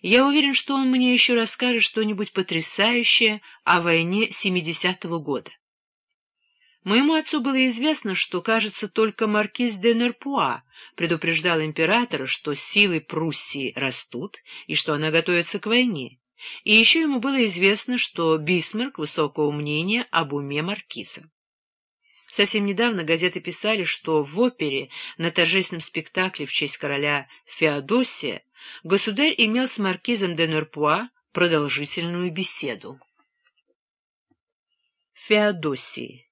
Я уверен, что он мне еще расскажет что-нибудь потрясающее о войне 70-го года. Моему отцу было известно, что, кажется, только маркиз де Нерпуа предупреждал императора, что силы Пруссии растут и что она готовится к войне. И еще ему было известно, что Бисмарк высокого мнения об уме маркиза. Совсем недавно газеты писали, что в опере на торжественном спектакле в честь короля Феодосия государь имел с маркизом де Нерпуа продолжительную беседу. Феодосий.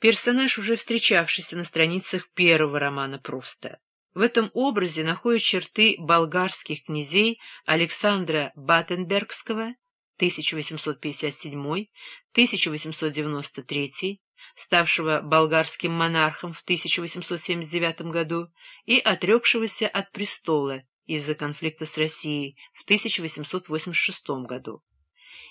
Персонаж, уже встречавшийся на страницах первого романа Пруста. В этом образе находят черты болгарских князей Александра Баттенбергского 1857-1893, ставшего болгарским монархом в 1879 году и отрекшегося от престола из-за конфликта с Россией в 1886 году,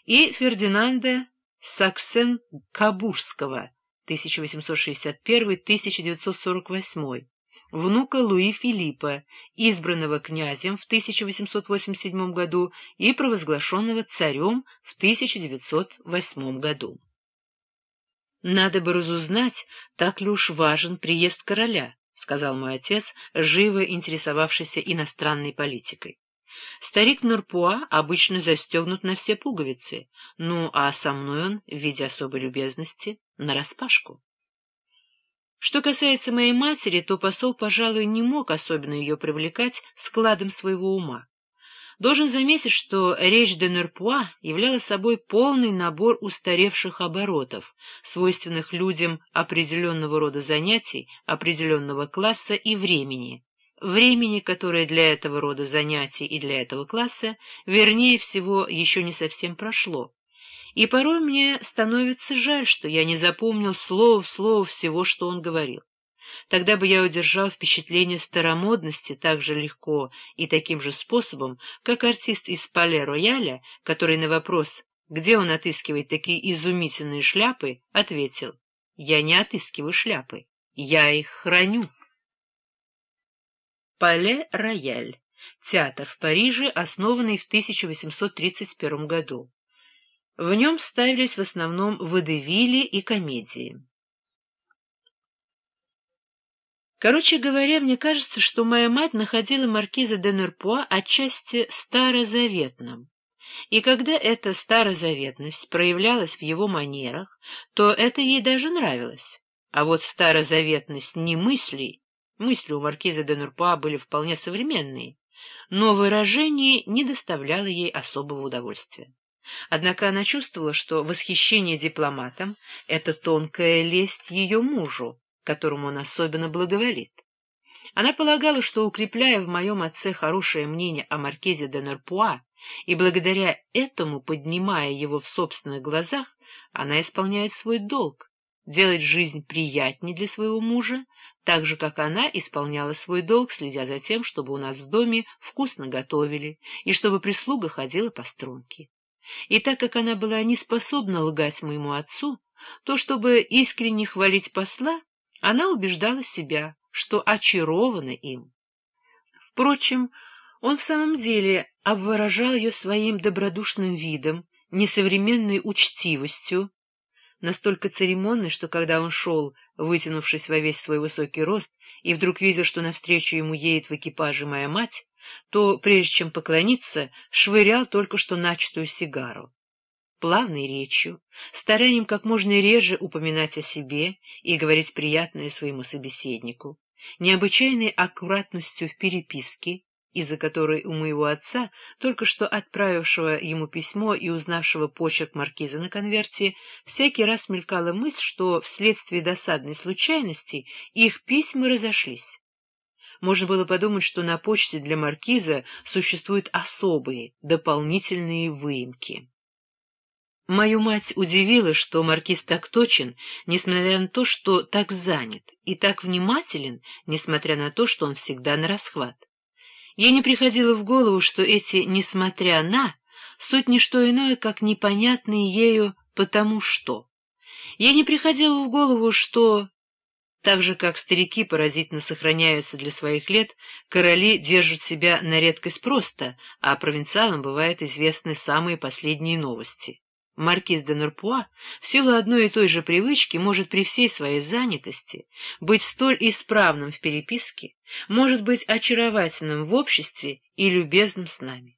и Фердинанда Саксен-Кабурского 1861-1948, внука Луи Филиппа, избранного князем в 1887 году и провозглашенного царем в 1908 году. Надо бы разузнать, так ли уж важен приезд короля, — сказал мой отец, живо интересовавшийся иностранной политикой. Старик Нурпуа обычно застегнут на все пуговицы, ну а со мной он, в виде особой любезности, нараспашку. Что касается моей матери, то посол, пожалуй, не мог особенно ее привлекать складом своего ума. Должен заметить, что речь де Нерпуа являла собой полный набор устаревших оборотов, свойственных людям определенного рода занятий, определенного класса и времени, времени, которое для этого рода занятий и для этого класса, вернее всего, еще не совсем прошло. И порой мне становится жаль, что я не запомнил слово в слово всего, что он говорил. Тогда бы я удержал впечатление старомодности так же легко и таким же способом, как артист из Пале-Рояля, который на вопрос, где он отыскивает такие изумительные шляпы, ответил, «Я не отыскиваю шляпы, я их храню». Пале-Рояль. Театр в Париже, основанный в 1831 году. В нем ставились в основном водевили и комедии. Короче говоря, мне кажется, что моя мать находила маркиза де Нерпуа отчасти старозаветным. И когда эта старозаветность проявлялась в его манерах, то это ей даже нравилось. А вот старозаветность не мыслей, Мысли у маркиза де Нурпа были вполне современные, но выражение не доставляло ей особого удовольствия. Однако она чувствовала, что восхищение дипломатом — это тонкая лесть ее мужу, которому он особенно благоволит. Она полагала, что, укрепляя в моем отце хорошее мнение о маркизе де Нерпуа и благодаря этому поднимая его в собственных глазах, она исполняет свой долг — делать жизнь приятнее для своего мужа, так же, как она исполняла свой долг, следя за тем, чтобы у нас в доме вкусно готовили и чтобы прислуга ходила по струнке. И так как она была не способна лгать моему отцу, то, чтобы искренне хвалить посла, она убеждала себя, что очарована им. Впрочем, он в самом деле обворожал ее своим добродушным видом, несовременной учтивостью, настолько церемонный, что когда он шел, вытянувшись во весь свой высокий рост, и вдруг видел, что навстречу ему едет в экипаже моя мать, то, прежде чем поклониться, швырял только что начатую сигару. Плавной речью, старанием как можно реже упоминать о себе и говорить приятное своему собеседнику, необычайной аккуратностью в переписке, из-за которой у моего отца, только что отправившего ему письмо и узнавшего почерк маркиза на конверте, всякий раз мелькала мысль, что вследствие досадной случайности их письма разошлись. Можно было подумать, что на почте для маркиза существуют особые, дополнительные выемки. Мою мать удивила, что маркиз так точен, несмотря на то, что так занят, и так внимателен, несмотря на то, что он всегда на расхват. Ей не приходило в голову, что эти «несмотря на» суть не что иное, как непонятные ею «потому что». Ей не приходило в голову, что Так же, как старики поразительно сохраняются для своих лет, короли держат себя на редкость просто, а провинциалам бывают известны самые последние новости. Маркиз де Нурпуа в силу одной и той же привычки может при всей своей занятости быть столь исправным в переписке, может быть очаровательным в обществе и любезным с нами.